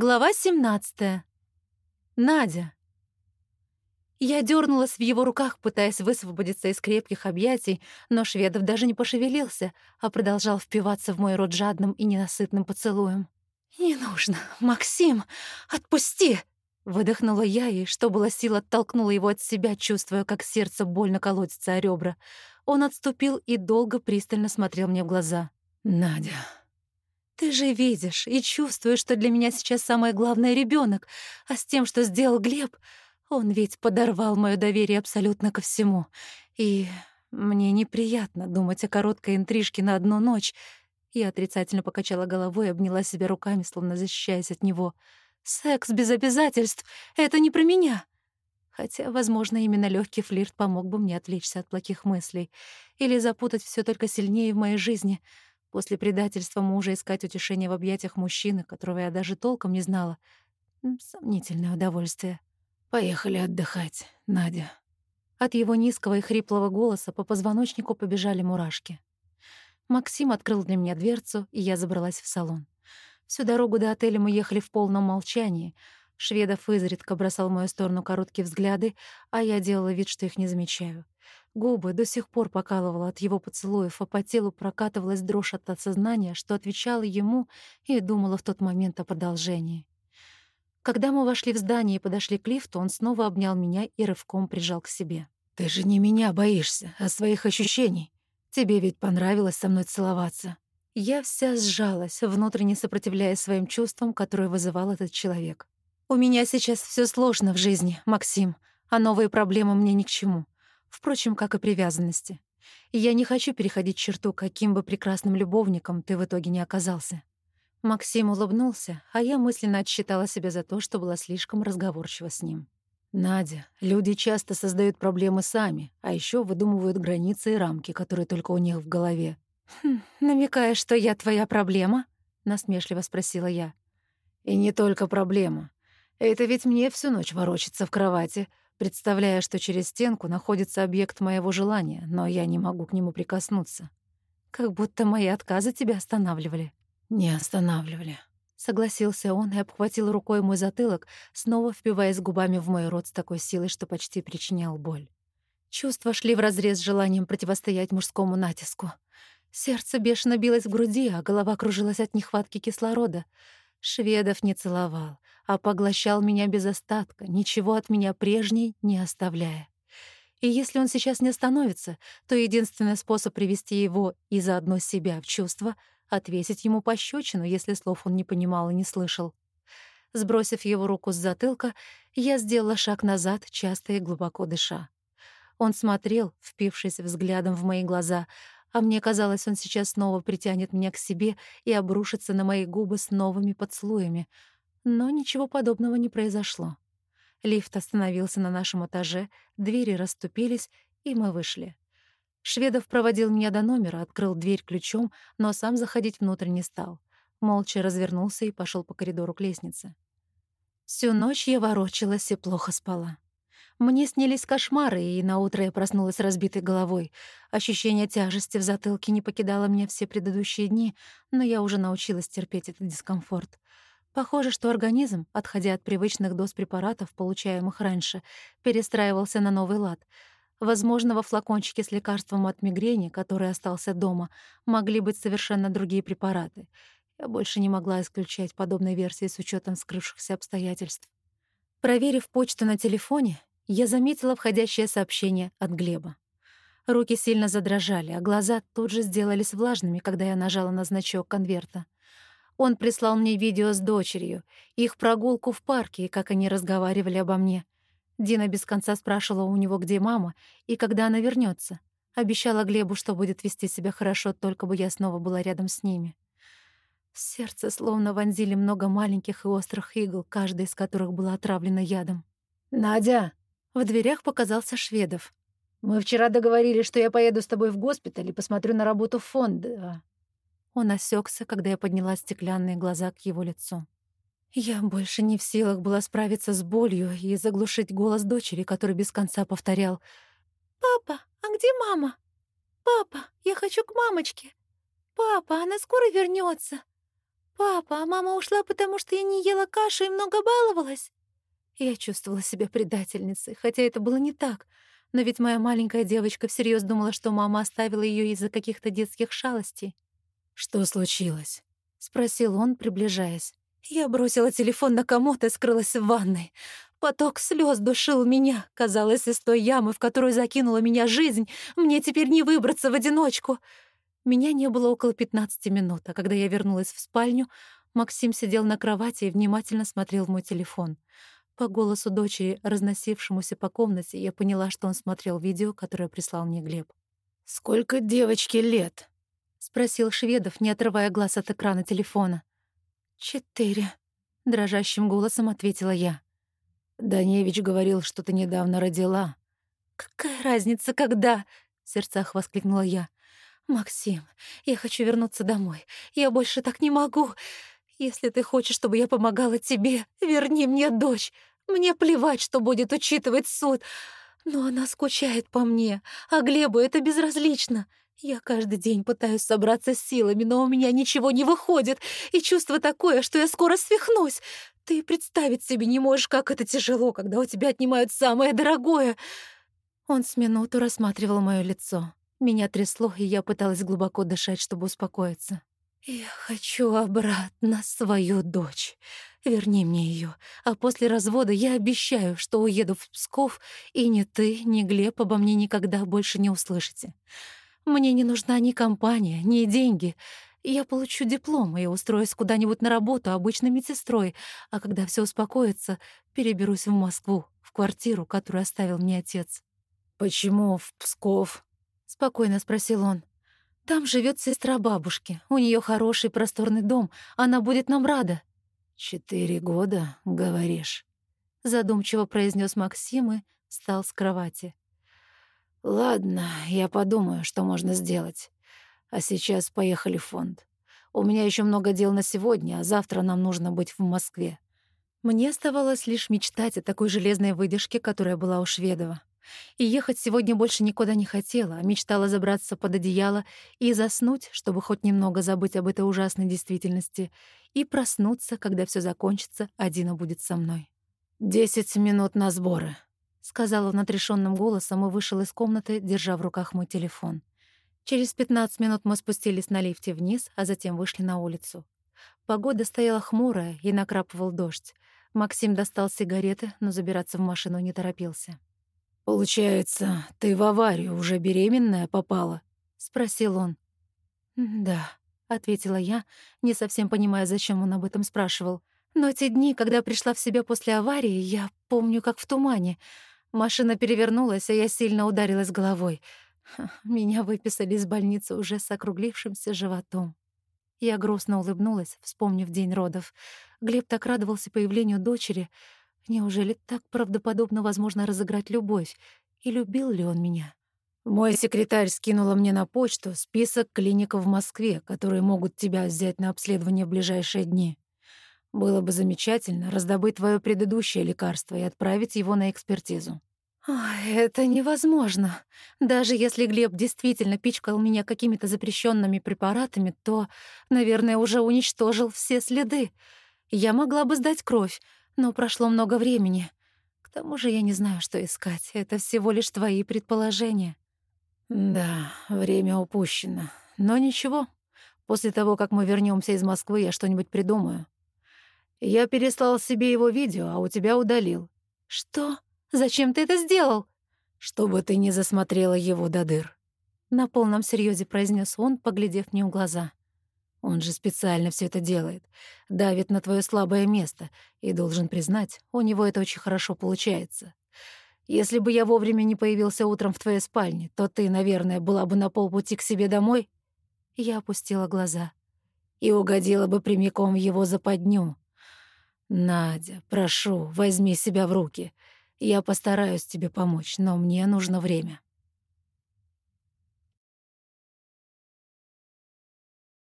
Глава 17. Надя. Я дернулась в его руках, пытаясь высвободиться из крепких объятий, но Шведов даже не пошевелился, а продолжал впиваться в мой рот жадным и ненасытным поцелуем. «Не нужно, Максим, отпусти!» Выдохнула я и, что было сил, оттолкнула его от себя, чувствуя, как сердце больно колотится о ребра. Он отступил и долго пристально смотрел мне в глаза. «Надя...» Ты же видишь и чувствуешь, что для меня сейчас самое главное — ребенок, а с тем, что сделал Глеб, он ведь подорвал мое доверие абсолютно ко всему. И мне неприятно думать о короткой интрижке на одну ночь. Я отрицательно покачала головой и обняла себя руками, словно защищаясь от него. Секс без обязательств — это не про меня. Хотя, возможно, именно легкий флирт помог бы мне отвлечься от плохих мыслей или запутать все только сильнее в моей жизни — После предательства мужа искать утешение в объятиях мужчины, которого я даже толком не знала. Сомнительное удовольствие. «Поехали отдыхать, Надя». От его низкого и хриплого голоса по позвоночнику побежали мурашки. Максим открыл для меня дверцу, и я забралась в салон. Всю дорогу до отеля мы ехали в полном молчании. Шведов изредка бросал в мою сторону короткие взгляды, а я делала вид, что их не замечаю. Губы до сих пор покалывало от его поцелуев, а по телу прокатывалась дрожь от осознания, что отвечала ему и думала в тот момент о продолжении. Когда мы вошли в здание и подошли к лифту, он снова обнял меня и рывком прижал к себе. «Ты же не меня боишься, а своих ощущений. Тебе ведь понравилось со мной целоваться». Я вся сжалась, внутренне сопротивляясь своим чувствам, которые вызывал этот человек. «У меня сейчас все сложно в жизни, Максим, а новые проблемы мне ни к чему. Впрочем, как и привязанности. Я не хочу переходить черту, каким бы прекрасным любовником ты в итоге не оказался. Максим улыбнулся, а я мысленно отсчитала себя за то, что была слишком разговорчива с ним. «Надя, люди часто создают проблемы сами, а еще выдумывают границы и рамки, которые только у них в голове». «Хм, намекаешь, что я твоя проблема?» — насмешливо спросила я. «И не только проблема. Это ведь мне всю ночь ворочаться в кровати, представляя, что через стенку находится объект моего желания, но я не могу к нему прикоснуться. Как будто мои отказы тебя останавливали. Не останавливали. Согласился он и обхватил рукой мой затылок, снова впиваясь губами в мой рот с такой силой, что почти причинял боль. Чувства шли вразрез с желанием противостоять мужскому натиску. Сердце бешено билось в груди, а голова кружилась от нехватки кислорода. Шведов не целовал, а поглощал меня без остатка, ничего от меня прежней не оставляя. И если он сейчас не остановится, то единственный способ привести его и заодно себя в чувство — отвесить ему пощечину, если слов он не понимал и не слышал. Сбросив его руку с затылка, я сделала шаг назад, часто и глубоко дыша. Он смотрел, впившись взглядом в мои глаза, а мне казалось, он сейчас снова притянет меня к себе и обрушится на мои губы с новыми поцелуями — но ничего подобного не произошло. Лифт остановился на нашем этаже, двери расступились, и мы вышли. Шведов проводил меня до номера, открыл дверь ключом, но сам заходить внутрь не стал. Молча развернулся и пошел по коридору к лестнице. Всю ночь я ворочалась и плохо спала. Мне снились кошмары, и наутро я проснулась разбитой головой. Ощущение тяжести в затылке не покидало меня все предыдущие дни, но я уже научилась терпеть этот дискомфорт. Похоже, что организм, отходя от привычных доз препаратов, получаемых раньше, перестраивался на новый лад. Возможно, во флакончике с лекарством от мигрени, который остался дома, могли быть совершенно другие препараты. Я больше не могла исключать подобной версии с учетом скрывшихся обстоятельств. Проверив почту на телефоне, я заметила входящее сообщение от Глеба. Руки сильно задрожали, а глаза тут же сделались влажными, когда я нажала на значок конверта. Он прислал мне видео с дочерью, их прогулку в парке и как они разговаривали обо мне. Дина без конца спрашивала у него, где мама и когда она вернется. Обещала Глебу, что будет вести себя хорошо, только бы я снова была рядом с ними. В сердце словно вонзили много маленьких и острых игл, каждая из которых была отравлена ядом. «Надя!» В дверях показался Шведов. «Мы вчера договорились, что я поеду с тобой в госпиталь и посмотрю на работу фонда. Он осекся, когда я подняла стеклянные глаза к его лицу. Я больше не в силах была справиться с болью и заглушить голос дочери, который без конца повторял «Папа, а где мама? Папа, я хочу к мамочке. Папа, она скоро вернется. «Папа, а мама ушла, потому что я не ела кашу и много баловалась?» Я чувствовала себя предательницей, хотя это было не так. Но ведь моя маленькая девочка всерьез думала, что мама оставила ее из-за каких-то детских шалостей. «Что случилось?» — спросил он, приближаясь. Я бросила телефон на комод и скрылась в ванной. Поток слез душил меня. Казалось, из той ямы, в которую закинула меня жизнь, мне теперь не выбраться в одиночку. Меня не было около 15 минут, а когда я вернулась в спальню, Максим сидел на кровати и внимательно смотрел в мой телефон. По голосу дочери, разносившемуся по комнате, я поняла, что он смотрел видео, которое прислал мне Глеб. «Сколько девочке лет?» — спросил Шведов, не отрывая глаз от экрана телефона. «Четыре», — дрожащим голосом ответила я. «Даневич говорил, что ты недавно родила». «Какая разница, когда?» — в сердцах воскликнула я. «Максим, я хочу вернуться домой. Я больше так не могу. Если ты хочешь, чтобы я помогала тебе, верни мне дочь. Мне плевать, что будет учитывать суд. Но она скучает по мне, а Глебу это безразлично. Я каждый день пытаюсь собраться с силами, но у меня ничего не выходит, и чувство такое, что я скоро свихнусь. Ты представить себе не можешь, как это тяжело, когда у тебя отнимают самое дорогое. Он с минуту рассматривал мое лицо. Меня трясло, и я пыталась глубоко дышать, чтобы успокоиться. «Я хочу обратно свою дочь. Верни мне ее, а после развода я обещаю, что уеду в Псков, и ни ты, ни Глеб обо мне никогда больше не услышите. Мне не нужна ни компания, ни деньги. Я получу диплом и устроюсь куда-нибудь на работу обычной медсестрой, а когда все успокоится, переберусь в Москву, в квартиру, которую оставил мне отец». «Почему в Псков?» — спокойно спросил он. Там живет сестра бабушки. У нее хороший просторный дом. Она будет нам рада. Четыре года, говоришь? Задумчиво произнес Максим и встал с кровати. Ладно, я подумаю, что можно сделать. А сейчас поехали в фонд. У меня еще много дел на сегодня, а завтра нам нужно быть в Москве. Мне оставалось лишь мечтать о такой железной выдержке, которая была у Шведова. И ехать сегодня больше никуда не хотела, а мечтала забраться под одеяло и заснуть, чтобы хоть немного забыть об этой ужасной действительности, и проснуться, когда все закончится, а Дина будет со мной. «Десять минут на сборы», — сказал он отрешенным голосом и вышел из комнаты, держа в руках мой телефон. Через пятнадцать минут мы спустились на лифте вниз, а затем вышли на улицу. Погода стояла хмурая, и накрапывал дождь. Максим достал сигареты, но забираться в машину не торопился. «Получается, ты в аварию уже беременная попала?» — спросил он. «Да», — ответила я, не совсем понимая, зачем он об этом спрашивал. «Но те дни, когда пришла в себя после аварии, я помню, как в тумане. Машина перевернулась, а я сильно ударилась головой. Меня выписали из больницы уже с округлившимся животом. Я грустно улыбнулась, вспомнив день родов. Глеб так радовался появлению дочери — Неужели так правдоподобно возможно разыграть любовь? И любил ли он меня? Мой секретарь скинула мне на почту список клиник в Москве, которые могут тебя взять на обследование в ближайшие дни. Было бы замечательно раздобыть твое предыдущее лекарство и отправить его на экспертизу. Ой, это невозможно. Даже если Глеб действительно пичкал меня какими-то запрещенными препаратами, то, наверное, уже уничтожил все следы. Я могла бы сдать кровь, но прошло много времени. К тому же я не знаю, что искать. Это всего лишь твои предположения. Да, время упущено. Но ничего. После того, как мы вернемся из Москвы, я что-нибудь придумаю. Я переслал себе его видео, а у тебя удалил. Что? Зачем ты это сделал? Чтобы ты не засмотрела его до дыр. На полном серьезе произнес он, поглядев мне в глаза. Он же специально все это делает. Давит на твое слабое место. И должен признать, у него это очень хорошо получается. Если бы я вовремя не появился утром в твоей спальне, то ты, наверное, была бы на полпути к себе домой. Я опустила глаза. И угодила бы прямиком в его западню. Надя, прошу, возьми себя в руки. Я постараюсь тебе помочь, но мне нужно время.